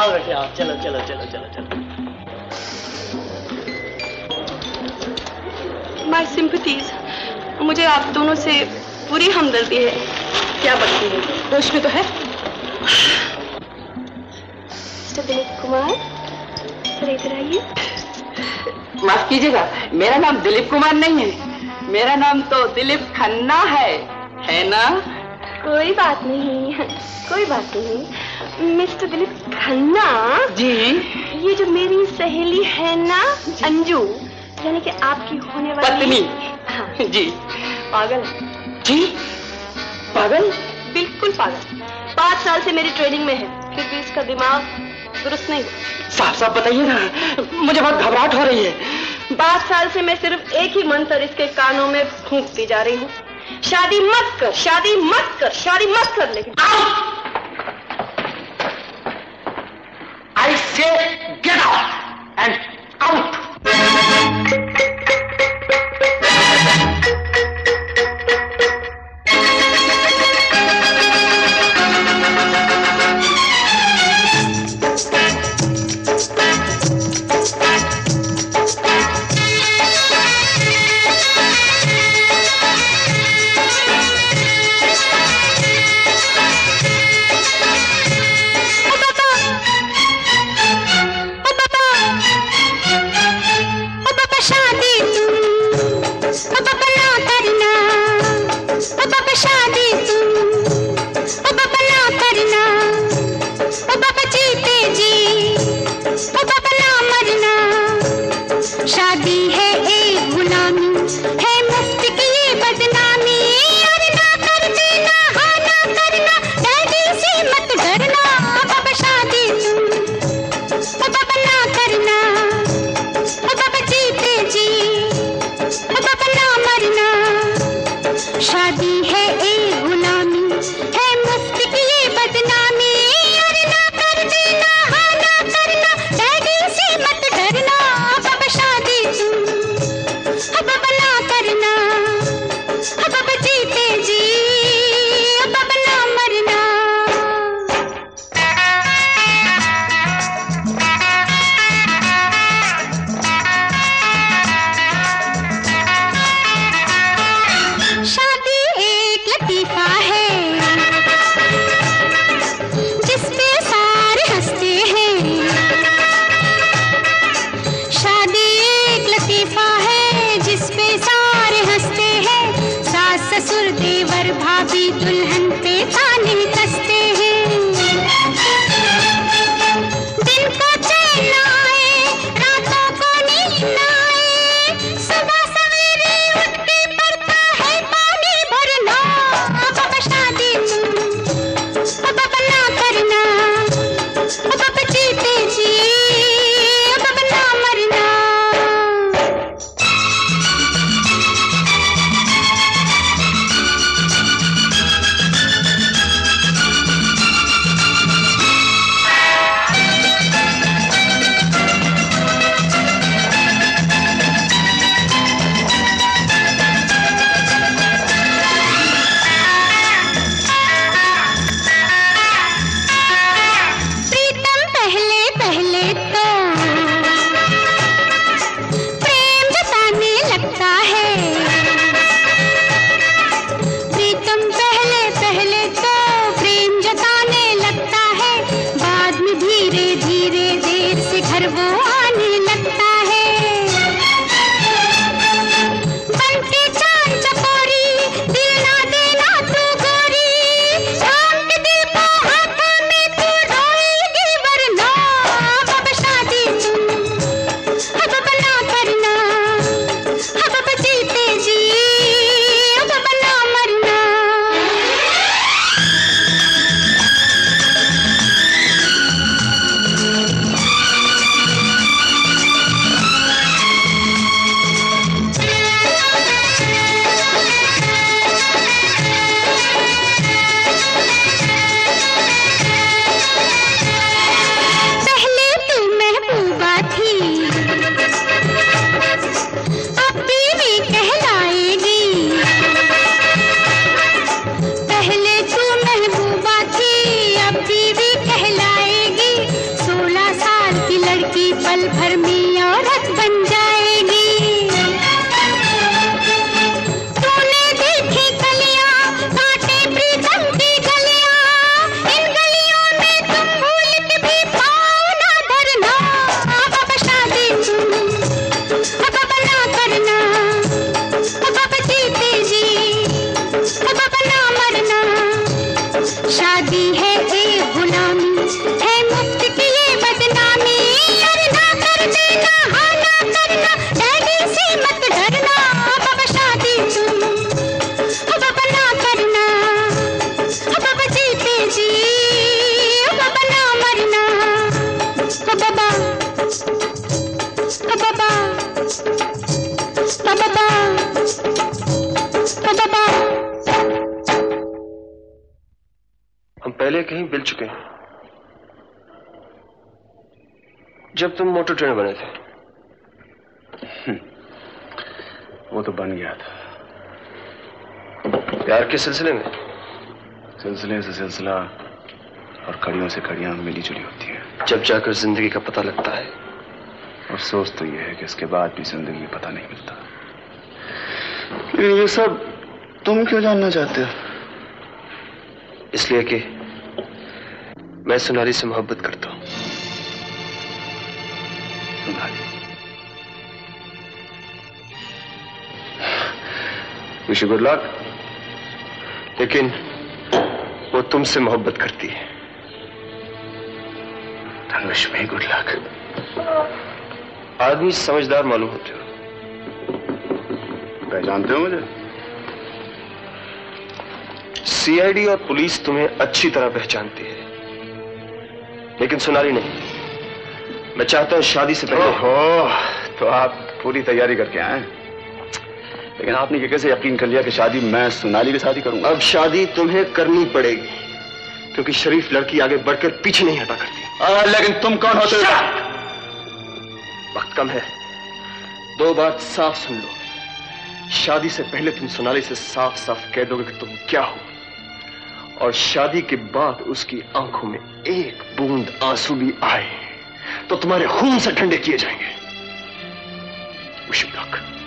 आओ बेटे आओ। चलो चलो चलो चलो चलो। माई सिंपथीज मुझे आप दोनों से पूरी हमदर्दी है। क्या बनती है? होश में तो है? मिस्टर दिलीप कुमार सर इधर आइए। माफ़ कीजिएगा मेरा नाम दिलीप कुमार नहीं है। मेरा नाम तो दिलीप खन्ना है। है ना? कोई बात नहीं कोई बात नहीं। मिस्टर दिलीप खन्ना जी। ये जो मेरी सहेली है ना अंजू यानी कि आपकी होने वाली पत्नी। हाँ। जी। पागल जी। पागल? बिल्कुल पागल। पाँच साल से मेरी ट्रेनिंग में है फिर भी इसका दिमाग दुरुस्त नहीं साफ़ साफ़ बताइए ना मुझे बहुत घबराहट हो रही है। पाँच साल से मैं सिर्फ़ एक ही मंत्र इसके कानों में फूंकती जा रही हूँ। शादी मत कर, शादी मत कर, शादी मत कर लेकिन। आई से गेट आउट एंड आउट हम पहले कहीं मिल चुके हैं। जब तुम मोटर ट्रेनर बने थे। वो तो बन गया था। प्यार के सिलसिले में? सिलसिले से सिलसिला और कड़ियों से कड़ियाँ मिली जुली होती है। जब जाकर ज़िंदगी का पता लगता है। अफसोस तो यह है कि इसके बाद भी ज़िंदगी में पता नहीं मिलता। लेकिन ये सब तुम क्यों जानना चाहते हो? इसलिए कि मैं सुनारी से मोहब्बत करता हूँ। सोनाली विश गुड लक लेकिन वो तुमसे मोहब्बत करती है। विश में गुड लक आदमी समझदार मालूम होते हो। पहचानते हो मुझे? सीआईडी और पुलिस तुम्हें अच्छी तरह पहचानती है। लेकिन सुनारी नहीं। मैं चाहता हूँ शादी से पहले हो तो आप पूरी तैयारी करके आए लेकिन आपने ये कैसे यकीन कर लिया कि शादी मैं सोनाली के साथ ही करूँगा? अब शादी तुम्हें करनी पड़ेगी क्योंकि शरीफ लड़की आगे बढ़कर पीछे नहीं हटा करती। आ, लेकिन तुम कौन होते हो वक्त कम है। दो बात साफ़ सुन लो। शादी से पहले तुम सोनाली से साफ़ साफ़ कह दोगे कि तुम क्या हो। और शादी के बाद उसकी आँखों में एक बूंद आँसू भी आए। तो तुम्हारे खून से ठंडे किए जाएँगे। लक